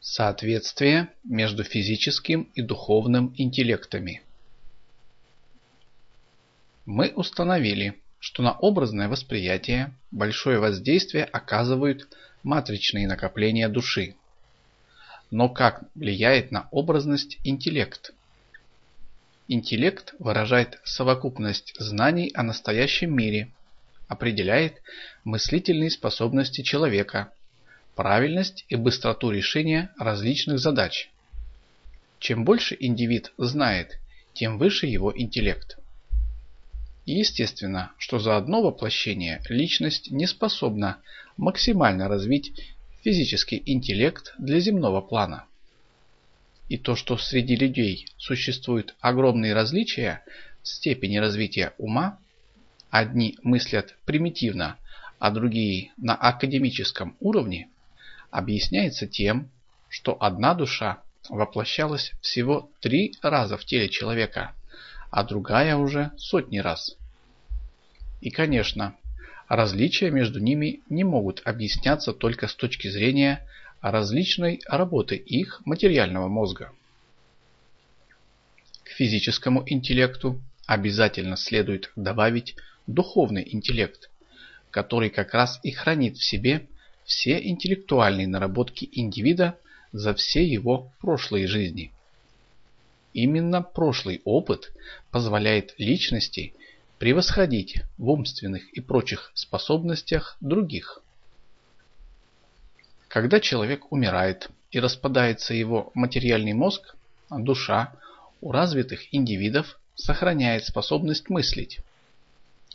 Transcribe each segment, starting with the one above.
Соответствие между физическим и духовным интеллектами. Мы установили, что на образное восприятие большое воздействие оказывают матричные накопления души. Но как влияет на образность интеллект? Интеллект выражает совокупность знаний о настоящем мире, определяет мыслительные способности человека, правильность и быстроту решения различных задач. Чем больше индивид знает, тем выше его интеллект. естественно, что за одно воплощение личность не способна максимально развить физический интеллект для земного плана. И то, что среди людей существуют огромные различия в степени развития ума, одни мыслят примитивно, а другие на академическом уровне, объясняется тем, что одна душа воплощалась всего три раза в теле человека, а другая уже сотни раз. И, конечно, различия между ними не могут объясняться только с точки зрения различной работы их материального мозга. К физическому интеллекту обязательно следует добавить духовный интеллект, который как раз и хранит в себе все интеллектуальные наработки индивида за все его прошлые жизни. Именно прошлый опыт позволяет личности превосходить в умственных и прочих способностях других. Когда человек умирает и распадается его материальный мозг, душа у развитых индивидов сохраняет способность мыслить.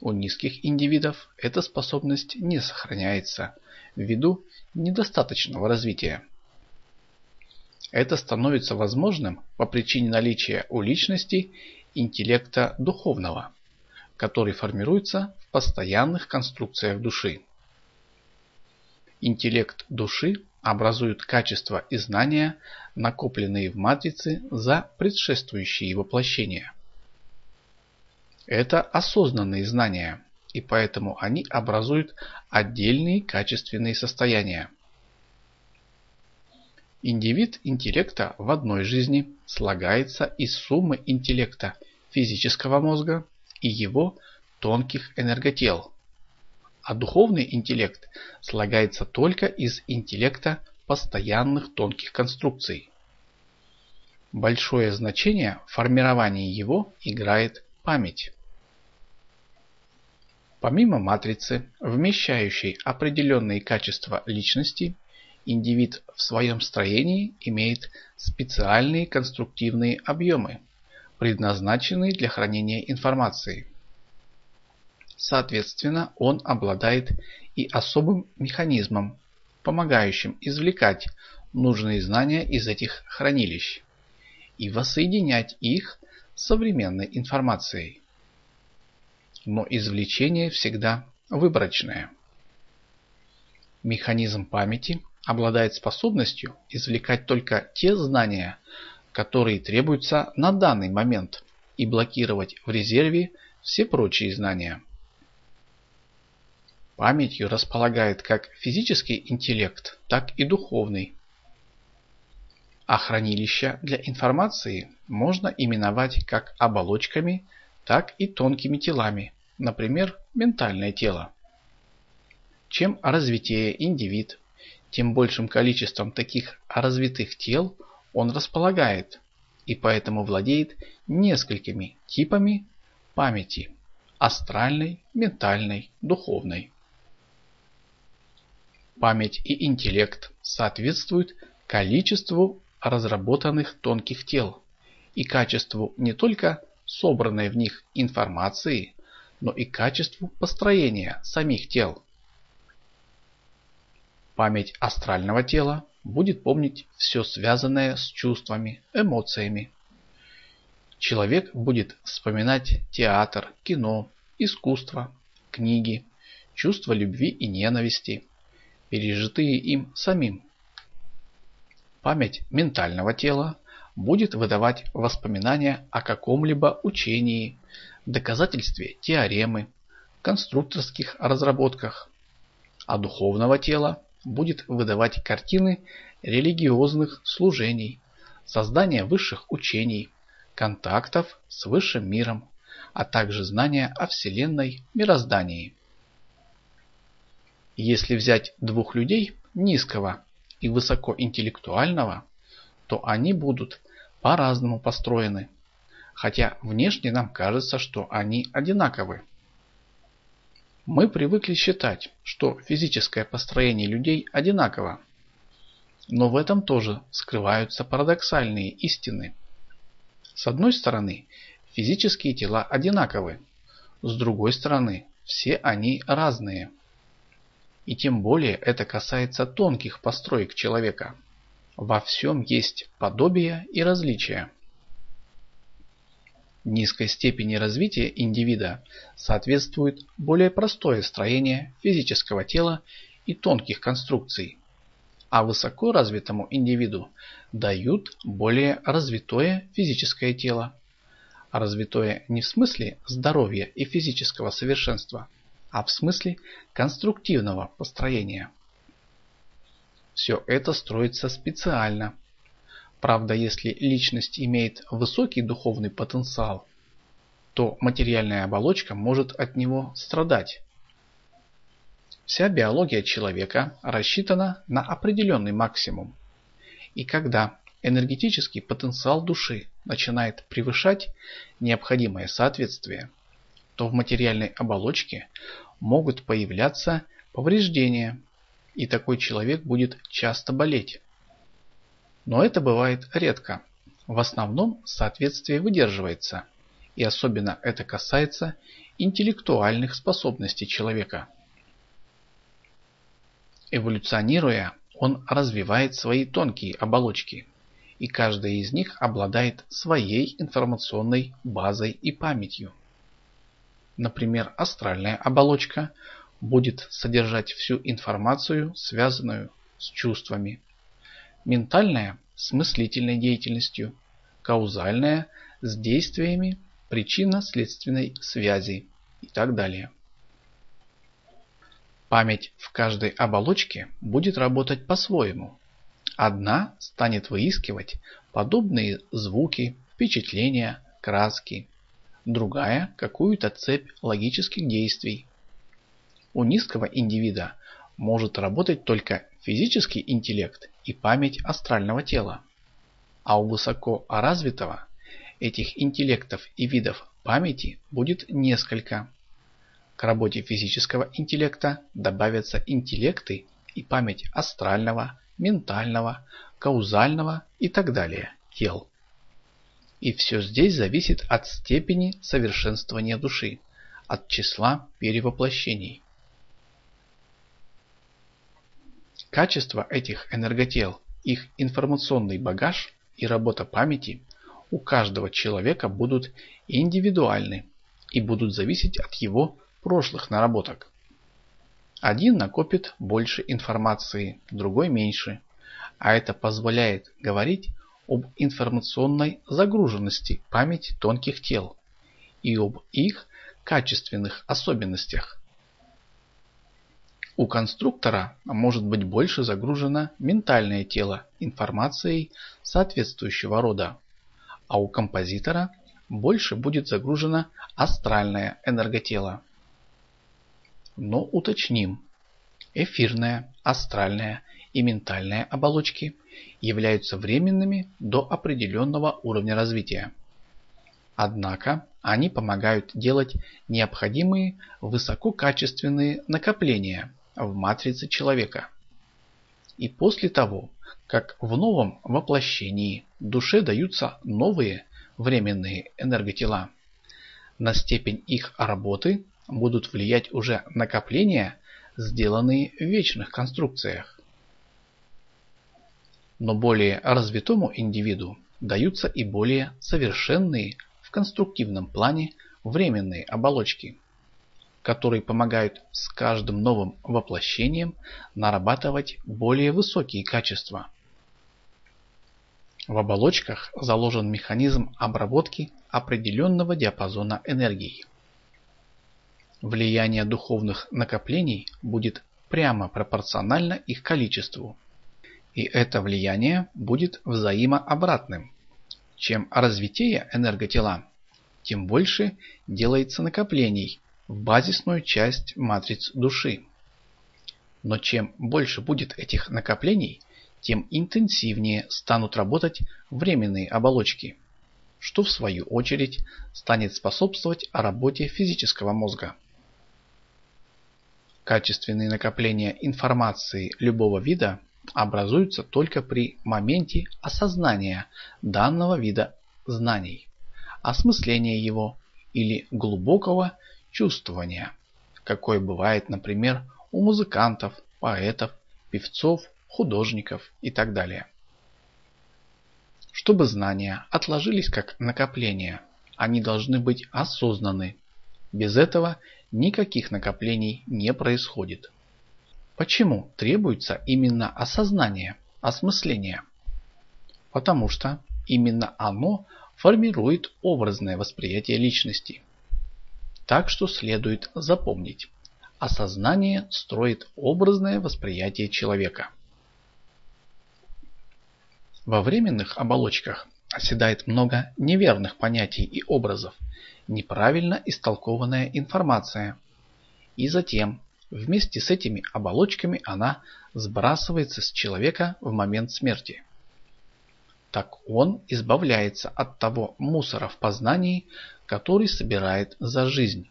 У низких индивидов эта способность не сохраняется, ввиду недостаточного развития. Это становится возможным по причине наличия у личности интеллекта духовного, который формируется в постоянных конструкциях души. Интеллект души образует качества и знания, накопленные в матрице за предшествующие воплощения. Это осознанные знания, и поэтому они образуют отдельные качественные состояния. Индивид интеллекта в одной жизни слагается из суммы интеллекта физического мозга и его тонких энерготел, а духовный интеллект слагается только из интеллекта постоянных тонких конструкций. Большое значение в формировании его играет память. Помимо матрицы, вмещающей определенные качества личности, индивид в своем строении имеет специальные конструктивные объемы, предназначенные для хранения информации. Соответственно, он обладает и особым механизмом, помогающим извлекать нужные знания из этих хранилищ и воссоединять их с современной информацией но извлечение всегда выборочное. Механизм памяти обладает способностью извлекать только те знания, которые требуются на данный момент, и блокировать в резерве все прочие знания. Памятью располагает как физический интеллект, так и духовный. А хранилища для информации можно именовать как оболочками, так и тонкими телами, например, ментальное тело. Чем развитее индивид, тем большим количеством таких развитых тел он располагает и поэтому владеет несколькими типами памяти – астральной, ментальной, духовной. Память и интеллект соответствуют количеству разработанных тонких тел и качеству не только собранной в них информации, но и качеству построения самих тел. Память астрального тела будет помнить все связанное с чувствами, эмоциями. Человек будет вспоминать театр, кино, искусство, книги, чувства любви и ненависти, пережитые им самим. Память ментального тела будет выдавать воспоминания о каком-либо учении, доказательстве теоремы, конструкторских разработках, а духовного тела будет выдавать картины религиозных служений, создания высших учений, контактов с высшим миром, а также знания о Вселенной, мироздании. Если взять двух людей низкого и высокоинтеллектуального, то они будут по-разному построены, хотя внешне нам кажется, что они одинаковы. Мы привыкли считать, что физическое построение людей одинаково. Но в этом тоже скрываются парадоксальные истины. С одной стороны, физические тела одинаковы. С другой стороны, все они разные. И тем более это касается тонких построек человека. Во всем есть подобие и различия низкой степени развития индивида соответствует более простое строение физического тела и тонких конструкций, а высоко развитому индивиду дают более развитое физическое тело. Развитое не в смысле здоровья и физического совершенства, а в смысле конструктивного построения. Все это строится специально Правда, если личность имеет высокий духовный потенциал, то материальная оболочка может от него страдать. Вся биология человека рассчитана на определенный максимум. И когда энергетический потенциал души начинает превышать необходимое соответствие, то в материальной оболочке могут появляться повреждения, и такой человек будет часто болеть. Но это бывает редко. В основном соответствие выдерживается. И особенно это касается интеллектуальных способностей человека. Эволюционируя, он развивает свои тонкие оболочки, и каждая из них обладает своей информационной базой и памятью. Например, астральная оболочка будет содержать всю информацию, связанную с чувствами, Ментальная с мыслительной деятельностью, каузальная с действиями причинно-следственной связи и так далее. Память в каждой оболочке будет работать по-своему. Одна станет выискивать подобные звуки, впечатления, краски, другая – какую-то цепь логических действий. У низкого индивида может работать только физический интеллект и память астрального тела. А у высокоразвитого этих интеллектов и видов памяти будет несколько. К работе физического интеллекта добавятся интеллекты и память астрального, ментального, каузального и так далее тел. И все здесь зависит от степени совершенствования души, от числа перевоплощений. Качество этих энерготел, их информационный багаж и работа памяти у каждого человека будут индивидуальны и будут зависеть от его прошлых наработок. Один накопит больше информации, другой меньше, а это позволяет говорить об информационной загруженности памяти тонких тел и об их качественных особенностях. У конструктора может быть больше загружено ментальное тело информацией соответствующего рода, а у композитора больше будет загружено астральное энерготело. Но уточним. Эфирная, астральная и ментальная оболочки являются временными до определенного уровня развития. Однако они помогают делать необходимые высококачественные накопления – в матрице человека. И после того, как в новом воплощении душе даются новые временные энерготела, на степень их работы будут влиять уже накопления, сделанные в вечных конструкциях. Но более развитому индивиду даются и более совершенные в конструктивном плане временные оболочки которые помогают с каждым новым воплощением нарабатывать более высокие качества. В оболочках заложен механизм обработки определенного диапазона энергии. Влияние духовных накоплений будет прямо пропорционально их количеству. И это влияние будет взаимообратным. Чем развитее энерготела, тем больше делается накоплений базисную часть матриц души. Но чем больше будет этих накоплений, тем интенсивнее станут работать временные оболочки, что в свою очередь станет способствовать работе физического мозга. Качественные накопления информации любого вида образуются только при моменте осознания данного вида знаний, осмысления его или глубокого чувствования, какое бывает, например, у музыкантов, поэтов, певцов, художников и так далее. Чтобы знания отложились как накопления, они должны быть осознаны. Без этого никаких накоплений не происходит. Почему требуется именно осознание, осмысление? Потому что именно оно формирует образное восприятие личности. Так что следует запомнить. Осознание строит образное восприятие человека. Во временных оболочках оседает много неверных понятий и образов, неправильно истолкованная информация. И затем, вместе с этими оболочками она сбрасывается с человека в момент смерти. Так он избавляется от того мусора в познании, который собирает за жизнь.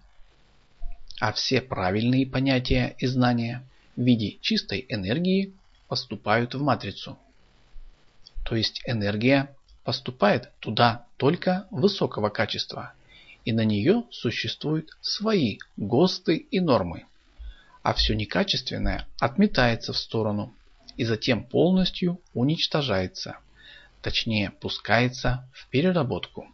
А все правильные понятия и знания в виде чистой энергии поступают в матрицу. То есть энергия поступает туда только высокого качества, и на нее существуют свои ГОСТы и нормы. А все некачественное отметается в сторону и затем полностью уничтожается, точнее пускается в переработку.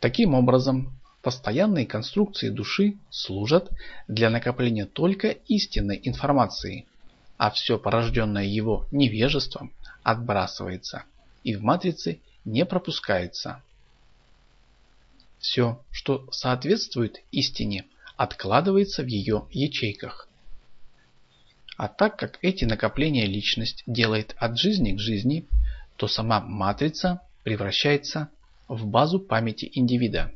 Таким образом, постоянные конструкции души служат для накопления только истинной информации, а все порожденное его невежеством отбрасывается и в матрице не пропускается. Все, что соответствует истине, откладывается в ее ячейках. А так как эти накопления личность делает от жизни к жизни, то сама матрица превращается в базу памяти индивида.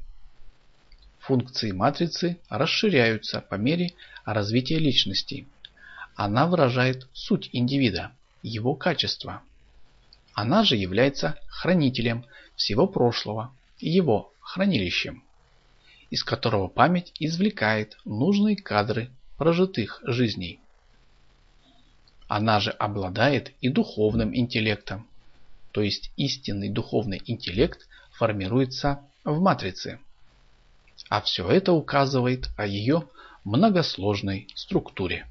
Функции матрицы расширяются по мере развития личности – она выражает суть индивида, его качество. Она же является хранителем всего прошлого, его хранилищем, из которого память извлекает нужные кадры прожитых жизней. Она же обладает и духовным интеллектом, то есть истинный духовный интеллект формируется в матрице. А все это указывает о ее многосложной структуре.